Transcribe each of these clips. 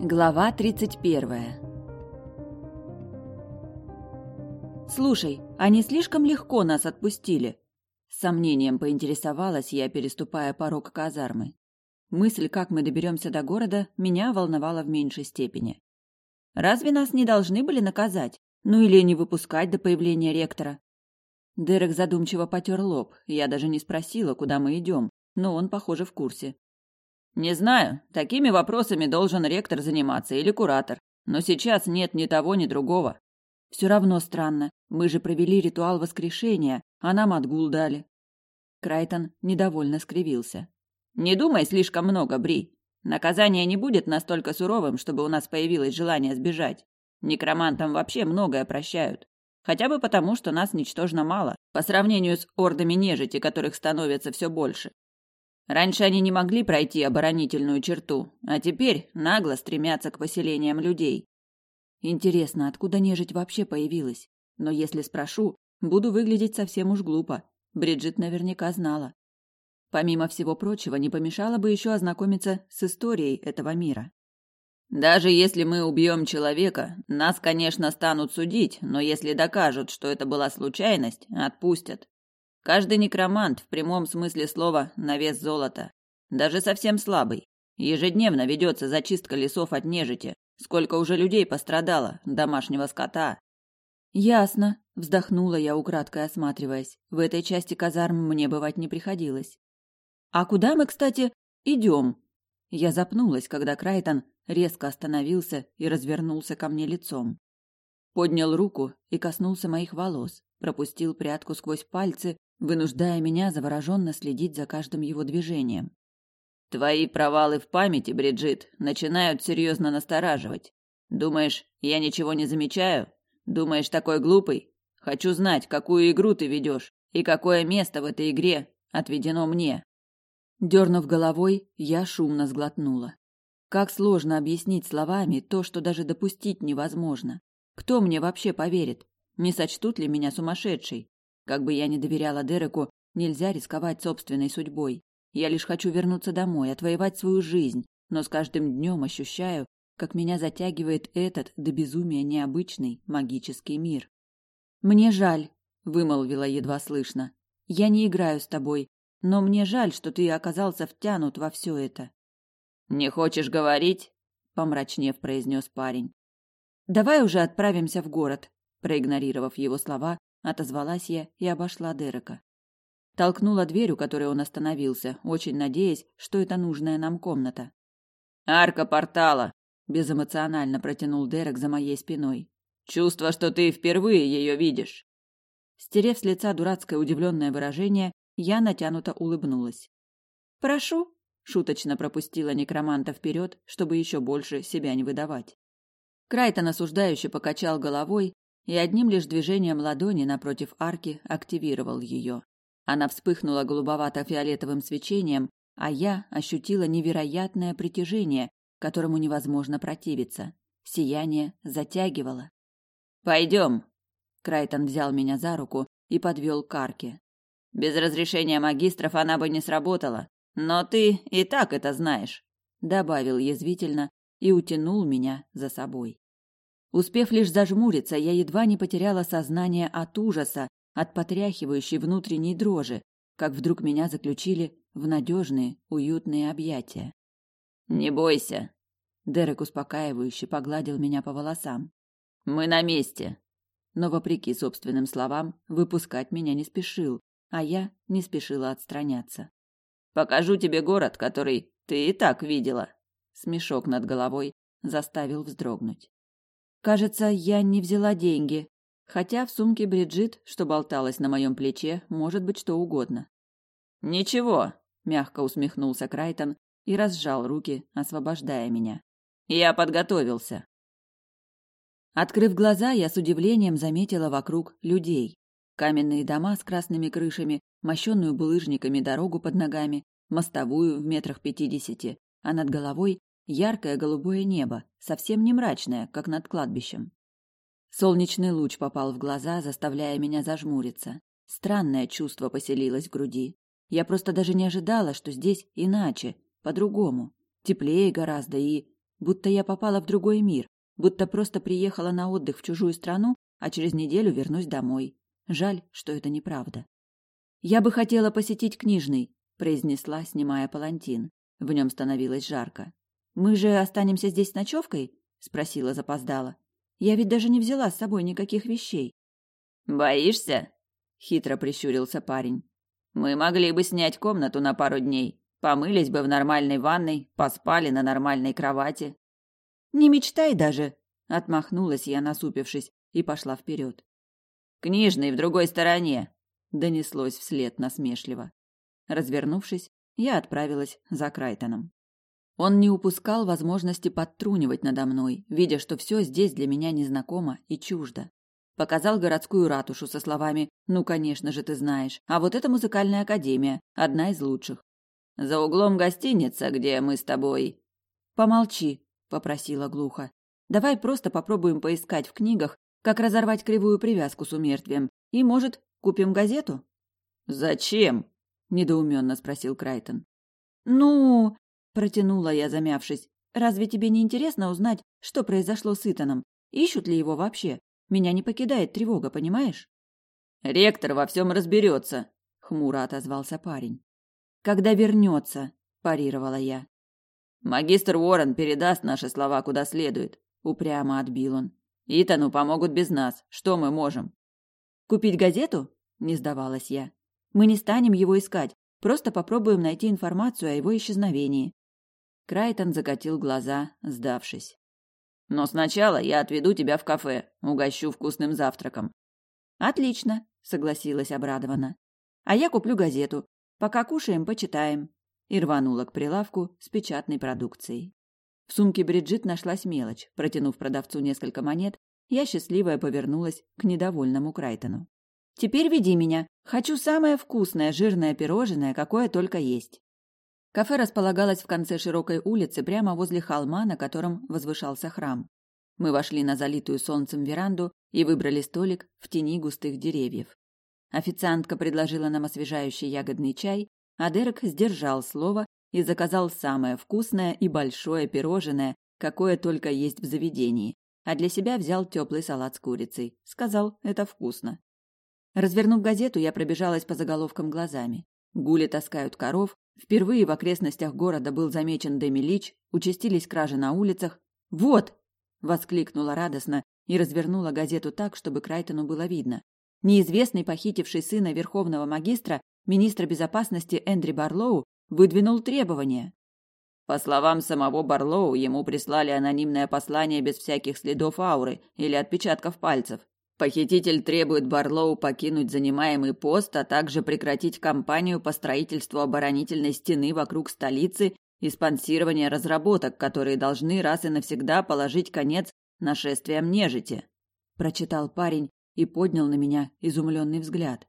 Глава 31 «Слушай, они слишком легко нас отпустили?» С сомнением поинтересовалась я, переступая порог казармы. Мысль, как мы доберемся до города, меня волновала в меньшей степени. «Разве нас не должны были наказать? Ну или не выпускать до появления ректора?» Дерек задумчиво потер лоб. Я даже не спросила, куда мы идем, но он, похоже, в курсе. Не знаю, такими вопросами должен ректор заниматься или куратор. Но сейчас нет ни того, ни другого. Все равно странно. Мы же провели ритуал воскрешения, а нам отгул дали. Крайтон недовольно скривился. Не думай слишком много, Бри. Наказание не будет настолько суровым, чтобы у нас появилось желание сбежать. Некромантам вообще многое прощают. Хотя бы потому, что нас ничтожно мало, по сравнению с ордами нежити, которых становится все больше. Раньше они не могли пройти оборонительную черту, а теперь нагло стремятся к поселениям людей. Интересно, откуда нежить вообще появилась? Но если спрошу, буду выглядеть совсем уж глупо. Бриджит наверняка знала. Помимо всего прочего, не помешало бы еще ознакомиться с историей этого мира. Даже если мы убьем человека, нас, конечно, станут судить, но если докажут, что это была случайность, отпустят. Каждый некромант в прямом смысле слова на вес золота, даже совсем слабый. Ежедневно ведется зачистка лесов от нежити. Сколько уже людей пострадало, домашнего скота. Ясно, вздохнула я, украдкой осматриваясь. В этой части казарм мне бывать не приходилось. А куда мы, кстати, идем? Я запнулась, когда Крайтон резко остановился и развернулся ко мне лицом. Поднял руку и коснулся моих волос, пропустил прядку сквозь пальцы вынуждая меня завороженно следить за каждым его движением. Твои провалы в памяти, Бриджит, начинают серьезно настораживать. Думаешь, я ничего не замечаю? Думаешь, такой глупый? Хочу знать, какую игру ты ведешь и какое место в этой игре отведено мне. Дернув головой, я шумно сглотнула. Как сложно объяснить словами то, что даже допустить невозможно. Кто мне вообще поверит? Не сочтут ли меня сумасшедшей? Как бы я ни доверяла Дереку, нельзя рисковать собственной судьбой. Я лишь хочу вернуться домой, отвоевать свою жизнь, но с каждым днем ощущаю, как меня затягивает этот до безумия необычный магический мир. Мне жаль, вымолвила едва слышно. Я не играю с тобой, но мне жаль, что ты оказался втянут во все это. Не хочешь говорить? помрачнев произнес парень. Давай уже отправимся в город, проигнорировав его слова, отозвалась я и обошла Дерека. Толкнула дверь, у которой он остановился, очень надеясь, что это нужная нам комната. Арка портала, безэмоционально протянул Дерек за моей спиной. Чувство, что ты впервые ее видишь. Стерев с лица дурацкое удивленное выражение, я натянуто улыбнулась. Прошу, шуточно пропустила некроманта вперед, чтобы еще больше себя не выдавать. Крайтон осуждающе покачал головой, и одним лишь движением ладони напротив арки активировал ее. Она вспыхнула голубовато-фиолетовым свечением, а я ощутила невероятное притяжение, которому невозможно противиться. Сияние затягивало. «Пойдем!» Крайтон взял меня за руку и подвел к арке. «Без разрешения магистров она бы не сработала, но ты и так это знаешь», добавил язвительно и утянул меня за собой. Успев лишь зажмуриться, я едва не потеряла сознание от ужаса, от потряхивающей внутренней дрожи, как вдруг меня заключили в надежные, уютные объятия. «Не бойся!» Дерек успокаивающе погладил меня по волосам. «Мы на месте!» Но, вопреки собственным словам, выпускать меня не спешил, а я не спешила отстраняться. «Покажу тебе город, который ты и так видела!» Смешок над головой заставил вздрогнуть. Кажется, я не взяла деньги, хотя в сумке Бриджит, что болталась на моем плече, может быть что угодно. Ничего, мягко усмехнулся Крайтон и разжал руки, освобождая меня. Я подготовился. Открыв глаза, я с удивлением заметила вокруг людей. Каменные дома с красными крышами, мощенную булыжниками дорогу под ногами, мостовую в метрах пятидесяти, а над головой Яркое голубое небо, совсем не мрачное, как над кладбищем. Солнечный луч попал в глаза, заставляя меня зажмуриться. Странное чувство поселилось в груди. Я просто даже не ожидала, что здесь иначе, по-другому, теплее гораздо и будто я попала в другой мир, будто просто приехала на отдых в чужую страну, а через неделю вернусь домой. Жаль, что это неправда. Я бы хотела посетить книжный, произнесла, снимая палантин. В нем становилось жарко. Мы же останемся здесь с ночевкой? спросила запоздала. Я ведь даже не взяла с собой никаких вещей. Боишься? хитро прищурился парень. Мы могли бы снять комнату на пару дней, помылись бы в нормальной ванной, поспали на нормальной кровати. Не мечтай даже, отмахнулась я, насупившись, и пошла вперед. Книжный в другой стороне, донеслось вслед насмешливо. Развернувшись, я отправилась за Крайтоном. Он не упускал возможности подтрунивать надо мной, видя, что все здесь для меня незнакомо и чуждо. Показал городскую ратушу со словами «Ну, конечно же, ты знаешь, а вот это музыкальная академия, одна из лучших». «За углом гостиница, где мы с тобой». «Помолчи», — попросила глухо. «Давай просто попробуем поискать в книгах, как разорвать кривую привязку с умертвием, и, может, купим газету?» «Зачем?» недоуменно спросил Крайтон. Ну, протянула я, замявшись. Разве тебе не интересно узнать, что произошло с Итаном? Ищут ли его вообще? Меня не покидает тревога, понимаешь? Ректор во всем разберется, хмуро отозвался парень. Когда вернется, парировала я. Магистр Уоррен передаст наши слова куда следует, упрямо отбил он. Итану помогут без нас. Что мы можем? Купить газету? Не сдавалась я. Мы не станем его искать, просто попробуем найти информацию о его исчезновении. Крайтон закатил глаза, сдавшись. Но сначала я отведу тебя в кафе, угощу вкусным завтраком. Отлично, согласилась обрадованно. А я куплю газету. Пока кушаем, почитаем. И рванула к прилавку с печатной продукцией. В сумке Бриджит нашлась мелочь. Протянув продавцу несколько монет, я счастливая повернулась к недовольному Крайтону. Теперь веди меня. Хочу самое вкусное жирное пирожное, какое только есть. Кафе располагалось в конце широкой улицы, прямо возле холма, на котором возвышался храм. Мы вошли на залитую солнцем веранду и выбрали столик в тени густых деревьев. Официантка предложила нам освежающий ягодный чай, а Дерек сдержал слово и заказал самое вкусное и большое пирожное, какое только есть в заведении, а для себя взял теплый салат с курицей. Сказал, это вкусно. Развернув газету, я пробежалась по заголовкам глазами. Гули таскают коров, впервые в окрестностях города был замечен Демилич, участились кражи на улицах. «Вот!» – воскликнула радостно и развернула газету так, чтобы Крайтону было видно. Неизвестный, похитивший сына верховного магистра, министра безопасности Эндри Барлоу, выдвинул требования. По словам самого Барлоу, ему прислали анонимное послание без всяких следов ауры или отпечатков пальцев. Похититель требует Барлоу покинуть занимаемый пост, а также прекратить кампанию по строительству оборонительной стены вокруг столицы и спонсирование разработок, которые должны раз и навсегда положить конец нашествиям нежити. Прочитал парень и поднял на меня изумленный взгляд.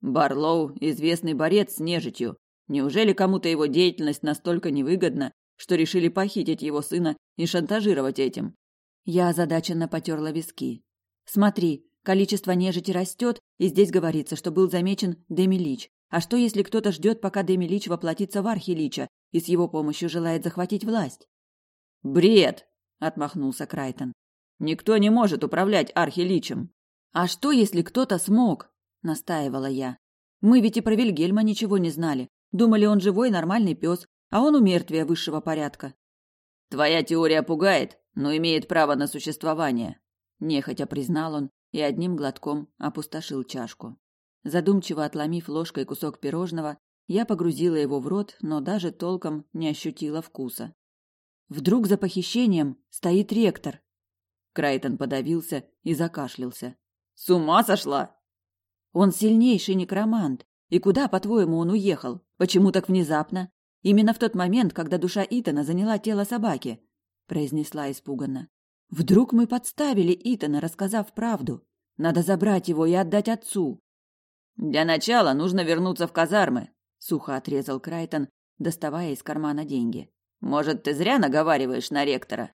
Барлоу – известный борец с нежитью. Неужели кому-то его деятельность настолько невыгодна, что решили похитить его сына и шантажировать этим? Я озадаченно потерла виски. Смотри, количество нежити растет, и здесь говорится, что был замечен Демилич. А что, если кто-то ждет, пока Демилич воплотится в Архилича и с его помощью желает захватить власть? «Бред!» — отмахнулся Крайтон. «Никто не может управлять Архиличем». «А что, если кто-то смог?» — настаивала я. «Мы ведь и про Вильгельма ничего не знали. Думали, он живой нормальный пес, а он у мертвия высшего порядка». «Твоя теория пугает, но имеет право на существование», нехотя признал он и одним глотком опустошил чашку. Задумчиво отломив ложкой кусок пирожного, я погрузила его в рот, но даже толком не ощутила вкуса. Вдруг за похищением стоит ректор. Крайтон подавился и закашлялся. С ума сошла? Он сильнейший некромант. И куда, по-твоему, он уехал? Почему так внезапно? Именно в тот момент, когда душа Итана заняла тело собаки, произнесла испуганно. Вдруг мы подставили Итана, рассказав правду? Надо забрать его и отдать отцу. Для начала нужно вернуться в казармы, сухо отрезал Крайтон, доставая из кармана деньги. Может, ты зря наговариваешь на ректора?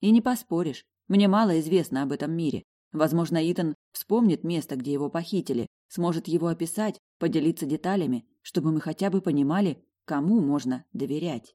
И не поспоришь. Мне мало известно об этом мире. Возможно, Итан вспомнит место, где его похитили, сможет его описать, поделиться деталями, чтобы мы хотя бы понимали, кому можно доверять.